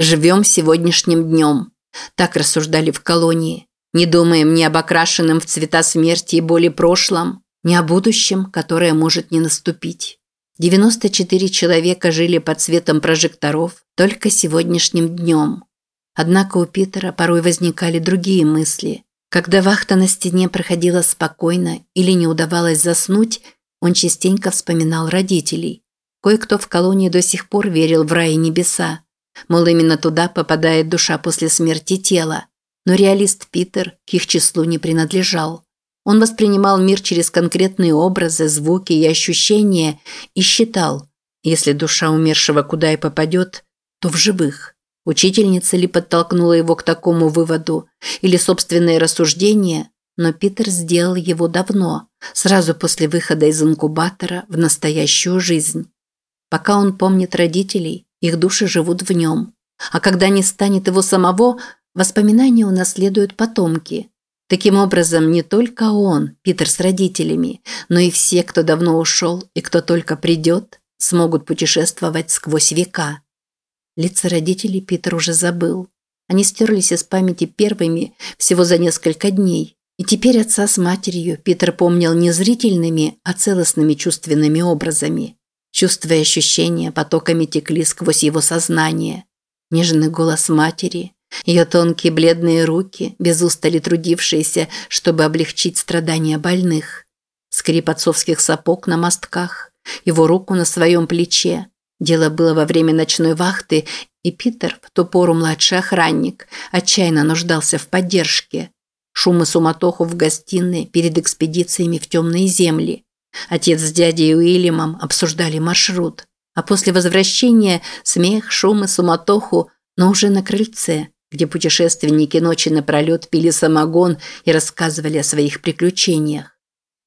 Живем сегодняшним днем. Так рассуждали в колонии. Не думаем ни об окрашенном в цвета смерти и боли прошлом, ни о будущем, которое может не наступить. 94 человека жили под светом прожекторов только сегодняшним днем. Однако у Питера порой возникали другие мысли. Когда вахта на стене проходила спокойно или не удавалось заснуть, он частенько вспоминал родителей. Кое-кто в колонии до сих пор верил в рай и небеса. Мол, именно туда попадает душа после смерти тела. Но реалист Питер к их числу не принадлежал. Он воспринимал мир через конкретные образы, звуки и ощущения и считал, если душа умершего куда и попадет, то в живых. Учительница ли подтолкнула его к такому выводу, или собственные рассуждения, но Питер сделал его давно, сразу после выхода из инкубатора в настоящую жизнь. Пока он помнит родителей, их души живут в нем. А когда не станет его самого, воспоминания унаследуют потомки – Таким образом, не только он, Питер с родителями, но и все, кто давно ушел и кто только придет, смогут путешествовать сквозь века. Лица родителей Питер уже забыл. Они стерлись из памяти первыми всего за несколько дней. И теперь отца с матерью Питер помнил не зрительными, а целостными чувственными образами. Чувства и ощущения потоками текли сквозь его сознание. Нежный голос матери, ее тонкие бледные руки, без устали трудившиеся, чтобы облегчить страдания больных. Скрип отцовских сапог на мостках, его руку на своем плече. Дело было во время ночной вахты, и Питер, в ту пору младший охранник, отчаянно нуждался в поддержке. Шум и суматоху в гостиной перед экспедициями в темные земли. Отец с дядей Уильямом обсуждали маршрут. А после возвращения смех, шум и суматоху, но уже на крыльце – где путешественники ночи напролет пили самогон и рассказывали о своих приключениях.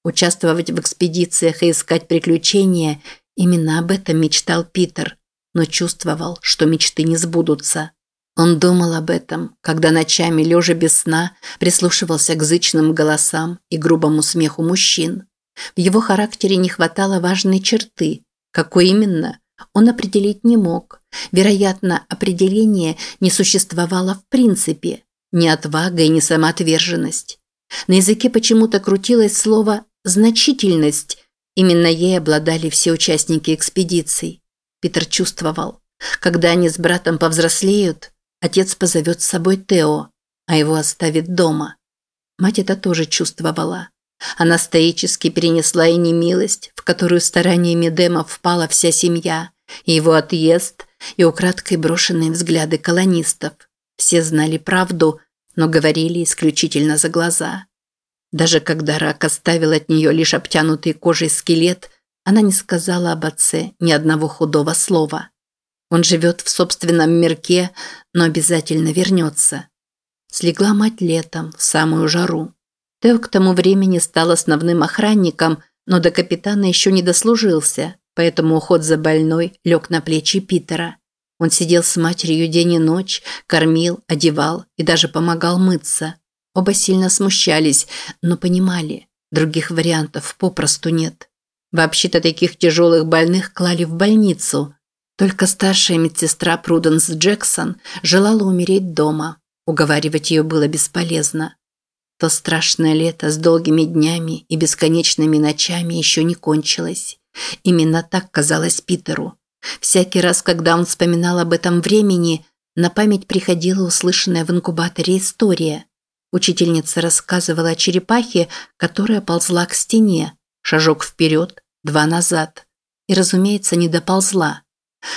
Участвовать в экспедициях и искать приключения – именно об этом мечтал Питер, но чувствовал, что мечты не сбудутся. Он думал об этом, когда ночами, лежа без сна, прислушивался к зычным голосам и грубому смеху мужчин. В его характере не хватало важной черты. Какой именно, он определить не мог. Вероятно, определение не существовало в принципе. Ни отвага и ни самоотверженность. На языке почему-то крутилось слово «значительность». Именно ей обладали все участники экспедиций. Питер чувствовал. Когда они с братом повзрослеют, отец позовет с собой Тео, а его оставит дома. Мать это тоже чувствовала. Она стоически перенесла и немилость, в которую стараниями Дема впала вся семья, и его отъезд, и украдкой брошенные взгляды колонистов. Все знали правду, но говорили исключительно за глаза. Даже когда рак оставил от нее лишь обтянутый кожей скелет, она не сказала об отце ни одного худого слова. Он живет в собственном мирке, но обязательно вернется. Слегла мать летом, в самую жару. Тео к тому времени стал основным охранником, но до капитана еще не дослужился, поэтому уход за больной лег на плечи Питера. Он сидел с матерью день и ночь, кормил, одевал и даже помогал мыться. Оба сильно смущались, но понимали, других вариантов попросту нет. Вообще-то таких тяжелых больных клали в больницу. Только старшая медсестра Пруденс Джексон желала умереть дома. Уговаривать ее было бесполезно. То страшное лето с долгими днями и бесконечными ночами еще не кончилось. Именно так казалось Питеру. Всякий раз, когда он вспоминал об этом времени, на память приходила услышанная в инкубаторе история. Учительница рассказывала о черепахе, которая ползла к стене. Шажок вперед, два назад. И, разумеется, не доползла.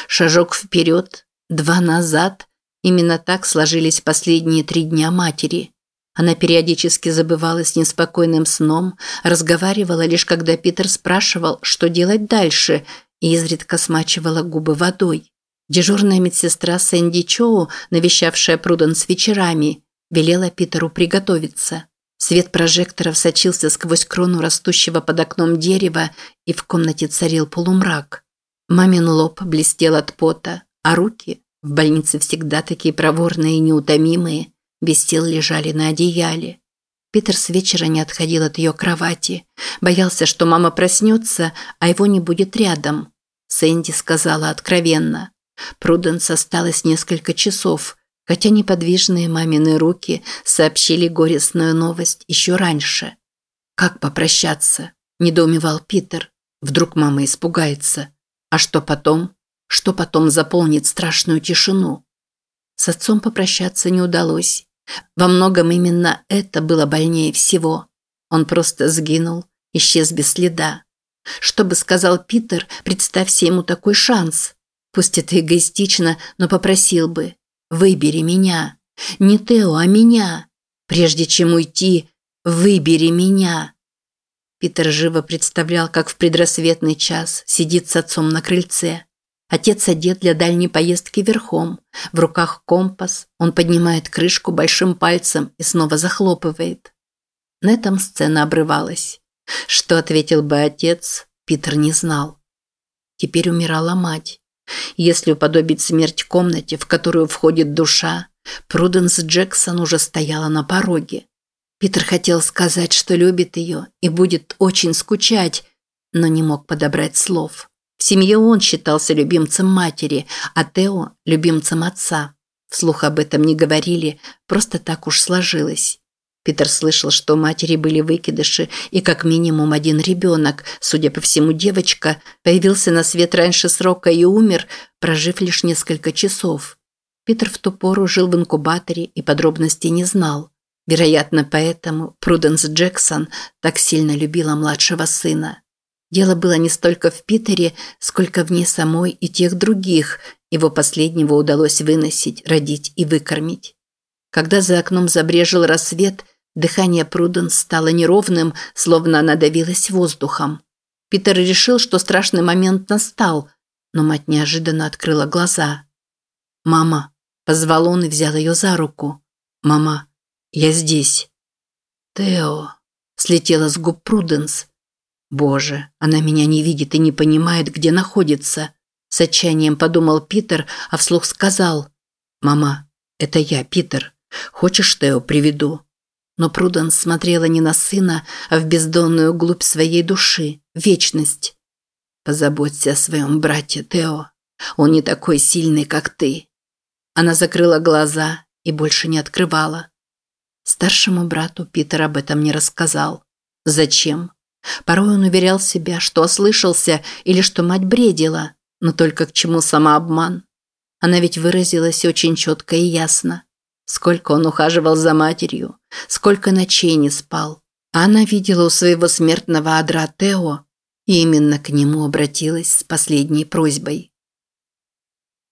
Шажок вперед, два назад. Именно так сложились последние три дня матери. Она периодически забывалась неспокойным сном, разговаривала лишь когда Питер спрашивал, что делать дальше, и изредка смачивала губы водой. Дежурная медсестра Сэнди Чоу, навещавшая Пруденс вечерами, велела Питеру приготовиться. Свет прожекторов сочился сквозь крону растущего под окном дерева, и в комнате царил полумрак. Мамин лоб блестел от пота, а руки, в больнице всегда такие проворные и неутомимые, без сил лежали на одеяле. Питер с вечера не отходил от ее кровати. Боялся, что мама проснется, а его не будет рядом. Сэнди сказала откровенно. Пруденс осталось несколько часов, хотя неподвижные мамины руки сообщили горестную новость еще раньше. «Как попрощаться?» – недоумевал Питер. Вдруг мама испугается. А что потом? Что потом заполнит страшную тишину? С отцом попрощаться не удалось. Во многом именно это было больнее всего. Он просто сгинул, исчез без следа. Что бы сказал Питер, представься ему такой шанс. Пусть это эгоистично, но попросил бы. Выбери меня. Не Тео, а меня. Прежде чем уйти, выбери меня. Питер живо представлял, как в предрассветный час сидит с отцом на крыльце. Отец одет для дальней поездки верхом. В руках компас. Он поднимает крышку большим пальцем и снова захлопывает. На этом сцена обрывалась. Что ответил бы отец, Питер не знал. Теперь умирала мать. Если уподобить смерть комнате, в которую входит душа, Пруденс Джексон уже стояла на пороге. Питер хотел сказать, что любит ее и будет очень скучать, но не мог подобрать слов. В семье он считался любимцем матери, а Тео – любимцем отца. Вслух об этом не говорили, просто так уж сложилось. Питер слышал, что у матери были выкидыши, и как минимум один ребенок, судя по всему девочка, появился на свет раньше срока и умер, прожив лишь несколько часов. Питер в ту пору жил в инкубаторе и подробностей не знал. Вероятно, поэтому Пруденс Джексон так сильно любила младшего сына. Дело было не столько в Питере, сколько в ней самой и тех других. Его последнего удалось выносить, родить и выкормить. Когда за окном забрежил рассвет, дыхание Пруденс стало неровным, словно она давилась воздухом. Питер решил, что страшный момент настал, но мать неожиданно открыла глаза. «Мама!» – позвал он и взял ее за руку. «Мама, я здесь». «Тео!» – слетела с губ Пруденс. «Боже, она меня не видит и не понимает, где находится!» С отчаянием подумал Питер, а вслух сказал. «Мама, это я, Питер. Хочешь, Тео приведу?» Но Пруденс смотрела не на сына, а в бездонную глубь своей души, вечность. «Позаботься о своем брате, Тео. Он не такой сильный, как ты». Она закрыла глаза и больше не открывала. Старшему брату Питер об этом не рассказал. Зачем? Порой он уверял себя, что ослышался или что мать бредила, но только к чему самообман. Она ведь выразилась очень четко и ясно. Сколько он ухаживал за матерью, сколько ночей не спал. А она видела у своего смертного адра Тео и именно к нему обратилась с последней просьбой.